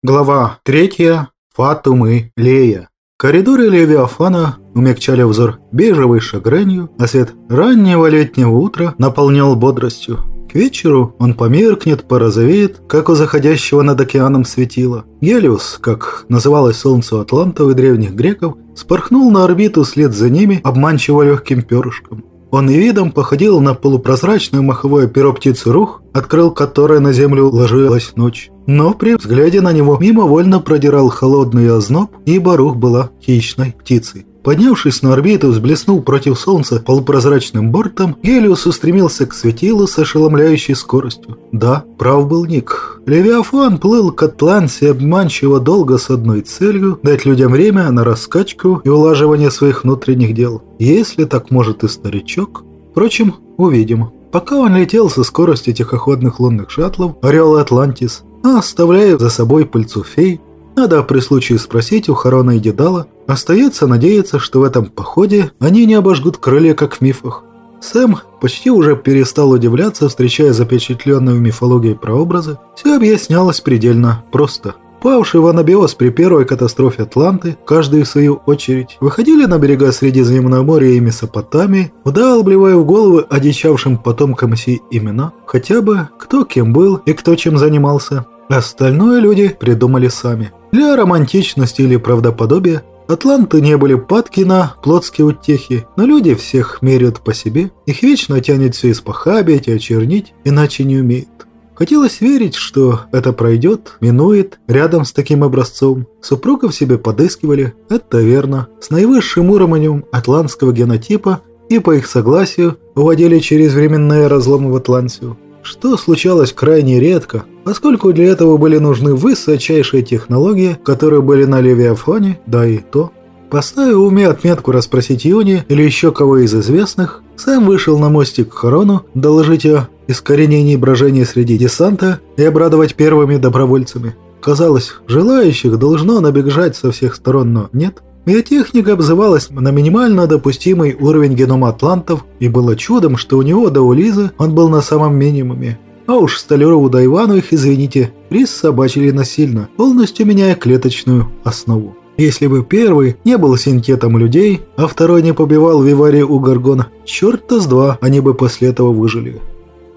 Глава третья. Фатумы Лея. Коридоры Левиафана умягчали взор бежевой шагренью, а свет раннего летнего утра наполнял бодростью. К вечеру он померкнет, порозовеет, как у заходящего над океаном светила. Гелиус, как называлось солнце атлантов и древних греков, спорхнул на орбиту вслед за ними обманчиво легким перышком. Он и видом походил на полупрозрачное маховое перо птицы рух, открыл которое на землю ложилась ночь. Но при взгляде на него мимовольно продирал холодный озноб, ибо рух была хищной птицей. Поднявшись на орбиту, взблеснул против Солнца полупрозрачным бортом, Гелиус устремился к светилу с ошеломляющей скоростью. Да, прав был Ник. Левиафан плыл к Атлансе обманчиво долго с одной целью – дать людям время на раскачку и улаживание своих внутренних дел. Если так может и старичок. Впрочем, увидим. Пока он летел со скоростью тихоходных лунных шаттлов, Орел и Атлантис, а оставляя за собой пыльцу фей, надо при случае спросить у Харона и Дедала. Остается надеяться, что в этом походе они не обожгут крылья, как в мифах. Сэм почти уже перестал удивляться, встречая запечатленные в мифологии прообразы. Все объяснялось предельно просто. Павший в анабиоз при первой катастрофе Атланты, каждый в свою очередь, выходили на берега Средиземноморья и Месопотамии, вдалбливая в головы одичавшим потомкам сей имена, хотя бы кто кем был и кто чем занимался. Остальное люди придумали сами. Для романтичности или правдоподобия Атланты не были падки на плотские утехи, но люди всех меряют по себе, их вечно тянет все испохабить и очернить, иначе не умеют. Хотелось верить, что это пройдет, минует, рядом с таким образцом. Супругов себе подыскивали, это верно, с наивысшим уровнем атлантского генотипа и по их согласию уводили через временные разломы в Атлантию что случалось крайне редко, поскольку для этого были нужны высочайшие технологии, которые были на Левиафоне, да и то. Поставив уме отметку расспросить Юни или еще кого из известных, сам вышел на мостик к Хорону доложить о искоренении брожения среди десанта и обрадовать первыми добровольцами. Казалось, желающих должно набежать со всех сторон, но нет. Биотехника обзывалась на минимально допустимый уровень генома атлантов, и было чудом, что у него до Улизы он был на самом минимуме. А уж Столярову да Ивану их, извините, приссобачили насильно, полностью меняя клеточную основу. Если бы первый не был синтетом людей, а второй не побивал Вивари у Гаргона, черта с два они бы после этого выжили.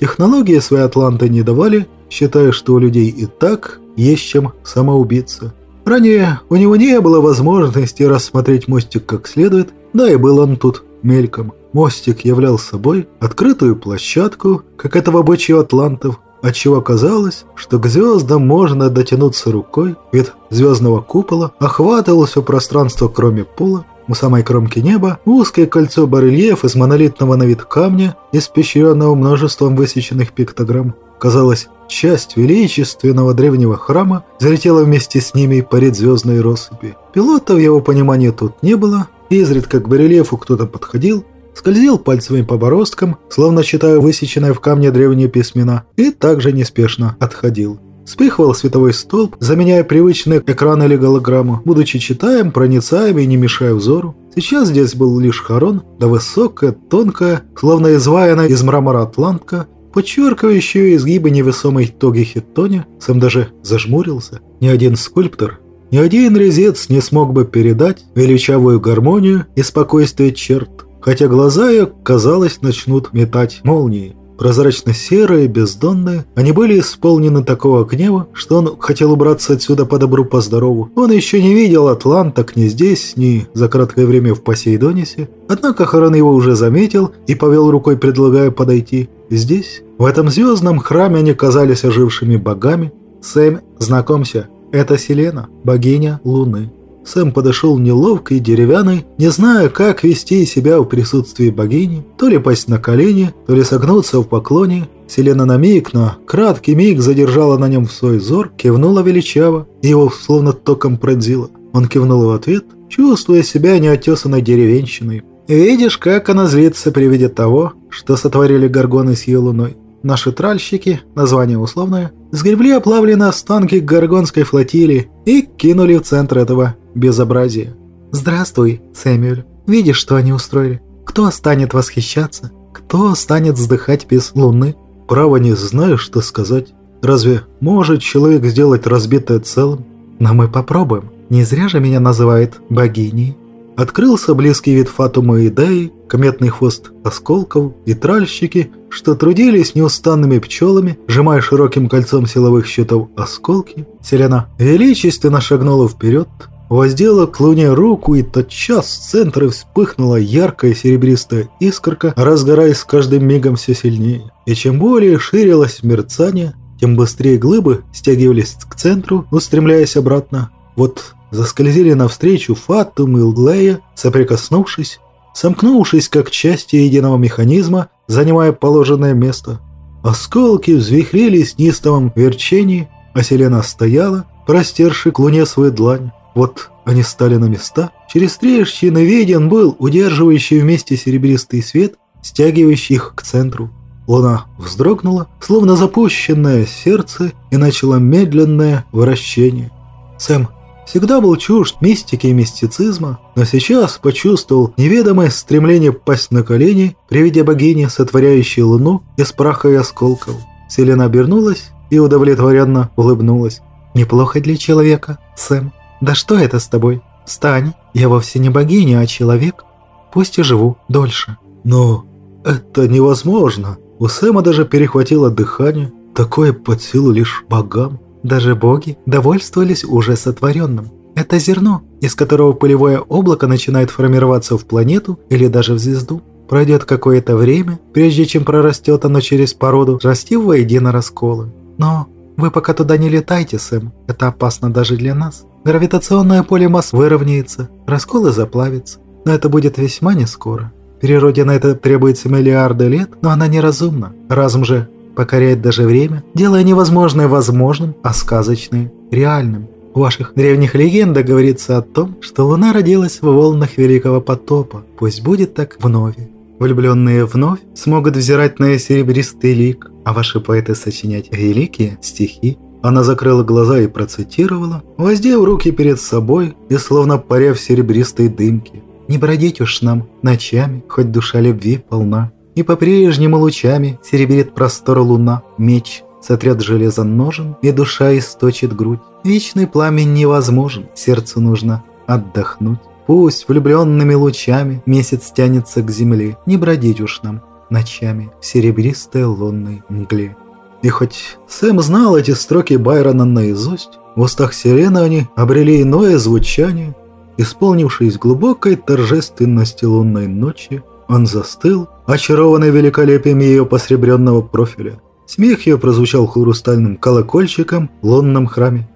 Технологии свои атланты не давали, считая, что у людей и так есть чем самоубиться. Ранее у него не было возможности рассмотреть мостик как следует, да и был он тут мельком. Мостик являл собой открытую площадку, как это в обычае атлантов, отчего казалось, что к звездам можно дотянуться рукой, ведь звездного купола охватывало все пространство кроме пола, у самой кромки неба узкое кольцо барельеф из монолитного на вид камня, испещренного множеством высеченных пиктограмм. Казалось, часть величественного древнего храма залетела вместе с ними по звездной россыпи. Пилота в его понимании тут не было, изредка к барельефу кто-то подходил, скользил пальцами по бороздкам, словно читая высеченные в камне древние письмена, и также неспешно отходил. Спихивал световой столб, заменяя привычный экран или голограмму, будучи читаем, проницаем и не мешая взору. Сейчас здесь был лишь хорон, да высокая, тонкая, словно изваянная из мрамора атлантка, подчеркивающую изгибы невесомой тоги хитоне, сам даже зажмурился. Ни один скульптор, ни один резец не смог бы передать величавую гармонию и спокойствие черт, хотя глаза ее, казалось, начнут метать молнии. Прозрачно-серые, бездонные, они были исполнены такого гнева, что он хотел убраться отсюда по добру, по здорову. Он еще не видел Атланток ни здесь, ни за краткое время в Посейдонисе. Однако Харан его уже заметил и повел рукой, предлагая подойти. Здесь, в этом звездном храме, они казались ожившими богами. «Сэм, знакомься, это Селена, богиня Луны». Сэм подошел неловко и деревянный, не зная, как вести себя в присутствии богини, то ли пасть на колени, то ли согнуться в поклоне. Селена на миг, на краткий миг задержала на нем свой взор, кивнула величаво, и его словно током пронзила. Он кивнул в ответ, чувствуя себя неотесанной деревенщиной. «Видишь, как она злится при виде того, что сотворили горгоны с ее луной. Наши тральщики, название условное, сгребли оплавленные останки горгонской флотилии и кинули в центр этого безобразия. «Здравствуй, Сэмюэль. Видишь, что они устроили? Кто станет восхищаться? Кто станет вздыхать без луны?» «Право не знаю, что сказать. Разве может человек сделать разбитое целым? Но мы попробуем. Не зря же меня называют богиней. Открылся близкий вид Фатумы и Деи, кометный хвост осколков и тральщики, что трудились неустанными пчелами, сжимая широким кольцом силовых щитов осколки. Селена величественно шагнула вперед, воздела к луне руку, и тотчас в центре вспыхнула яркая серебристая искорка, разгораясь с каждым мигом все сильнее. И чем более ширилось мерцание, тем быстрее глыбы стягивались к центру, устремляясь обратно. Вот заскользили навстречу Фатум и Лглея, соприкоснувшись, сомкнувшись как части единого механизма, занимая положенное место. Осколки взвихрились в неистовом верчении, а Селена стояла, простерши к луне свою длань. Вот они стали на места. Через трещины виден был удерживающий вместе серебристый свет, стягивающий их к центру. Луна вздрогнула, словно запущенное сердце, и начала медленное вращение. Сэм всегда был чужд мистики и мистицизма, но сейчас почувствовал неведомое стремление пасть на колени при виде богини, сотворяющей луну из праха и осколков. Селена обернулась и удовлетворенно улыбнулась. «Неплохо для человека, Сэм. Да что это с тобой? Встань, я вовсе не богиня, а человек. Пусть и живу дольше». «Но это невозможно!» У Сэма даже перехватило дыхание. Такое под силу лишь богам. Даже боги довольствовались уже сотворенным. Это зерно, из которого пылевое облако начинает формироваться в планету или даже в звезду. Пройдет какое-то время, прежде чем прорастет оно через породу, расти воедино расколы. Но вы пока туда не летайте, Сэм. Это опасно даже для нас. Гравитационное поле масс выровняется, расколы заплавятся. Но это будет весьма не скоро. Природе на это требуется миллиарды лет, но она неразумна. Разум же покоряет даже время, делая невозможное возможным, а сказочное реальным. В ваших древних легендах говорится о том, что Луна родилась в волнах Великого потопа. Пусть будет так вновь. Влюбленные вновь смогут взирать на серебристый лик, а ваши поэты сочинять великие стихи. Она закрыла глаза и процитировала, воздев руки перед собой и словно паря в серебристой дымке. Не бродить уж нам ночами, хоть душа любви полна. И по-прежнему лучами серебрит простор луна. Меч сотрет железо ножен, и душа источит грудь. Вечный пламень невозможен, сердцу нужно отдохнуть. Пусть влюбленными лучами месяц тянется к земле, не бродить уж нам ночами в серебристой лунной мгле. И хоть Сэм знал эти строки Байрона наизусть, в устах сирены они обрели иное звучание, Исполнившись глубокой торжественности лунной ночи, он застыл, очарованный великолепием ее посребренного профиля. Смех ее прозвучал хрустальным колокольчиком в лунном храме.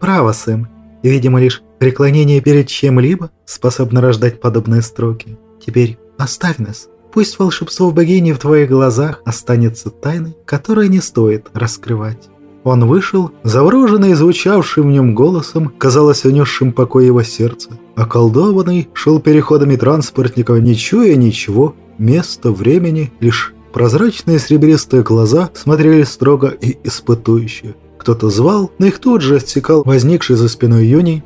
«Право, Сэм, видимо, лишь преклонение перед чем-либо способно рождать подобные строки. Теперь оставь нас. Пусть волшебство богини в твоих глазах останется тайной, которую не стоит раскрывать». Он вышел, завороженный звучавшим в нем голосом, казалось, унесшим покой его сердца. Околдованный шел переходами транспортников, не чуя ничего, места, времени, лишь прозрачные серебристые глаза смотрели строго и испытующе. Кто-то звал, но их тут же отсекал возникший за спиной Юний.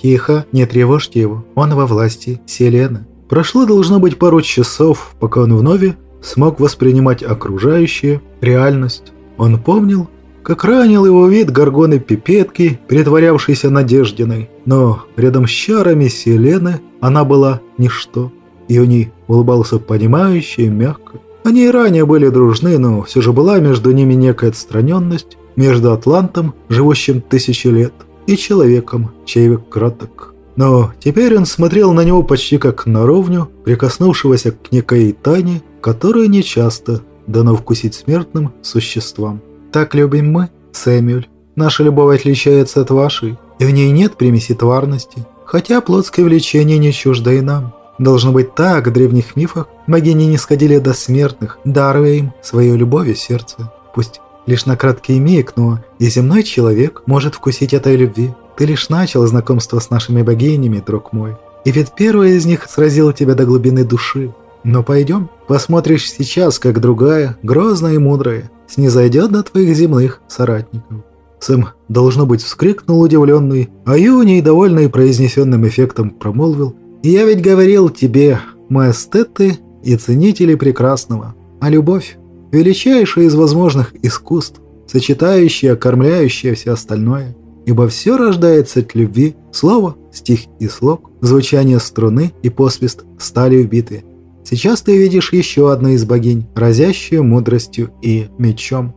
«Тихо, не тревожьте его, он во власти Селены». Прошло должно быть пару часов, пока он вновь смог воспринимать окружающее, реальность. Он помнил, как ранил его вид горгоны Пипетки, притворявшейся Надеждиной. Но рядом с чарами Селены она была ничто. И у ней улыбался понимающе и мягко. Они и ранее были дружны, но все же была между ними некая отстраненность, между Атлантом, живущим тысячи лет, и человеком, чей век краток. Но теперь он смотрел на него почти как на ровню, прикоснувшегося к некой тайне, которую нечасто дано вкусить смертным существам. Так любим мы, Сэмюэль. Наша любовь отличается от вашей, и в ней нет примеси тварности, хотя плотское влечение не чуждо и нам. Должно быть так, в древних мифах богини не сходили до смертных, даруя им свою любовь и сердце. Пусть лишь на краткий миг, но и земной человек может вкусить этой любви. Ты лишь начал знакомство с нашими богинями, друг мой. И ведь первая из них сразила тебя до глубины души. Но пойдем, посмотришь сейчас, как другая, грозная и мудрая, снизойдет до твоих земных соратников». Сэм, должно быть, вскрикнул удивленный, а Юний, довольный произнесенным эффектом, промолвил «Я ведь говорил тебе, мы эстеты и ценители прекрасного, а любовь – величайшее из возможных искусств. сочетающее, окормляющее все остальное. Ибо все рождается от любви, слово, стих и слог, звучание струны и посвист стали вбиты. Сейчас ты видишь еще одну из богинь, разящую мудростью и мечом.